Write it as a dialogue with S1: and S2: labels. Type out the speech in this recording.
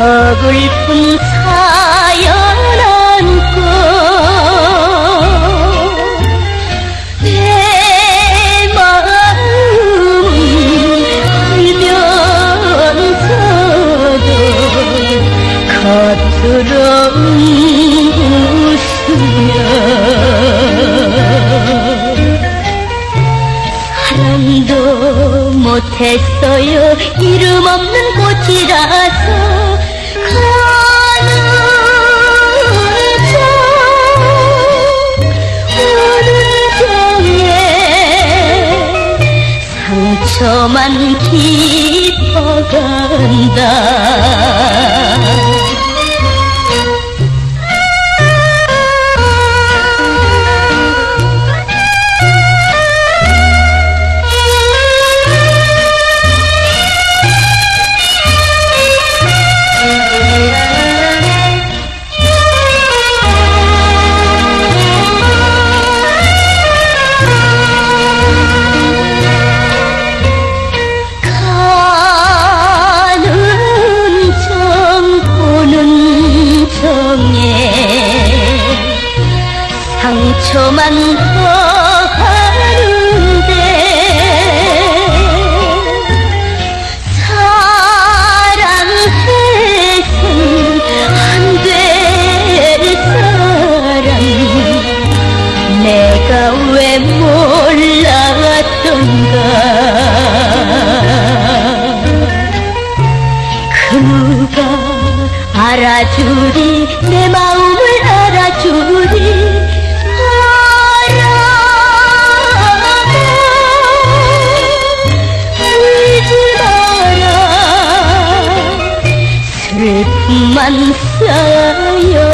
S1: 서글픈 사연 안고 내 마음은 울면서도 겉으로는 웃으며 사랑도 못했어요. 이름 없는 꽃이라서 상처만 깊어간다 상처만 더하는데? 사랑해선 안 될 사람 내가 왜 몰랐던가? 그가 알아주리 내 마음을 알아주리 마라 슬픔만 쌓여간다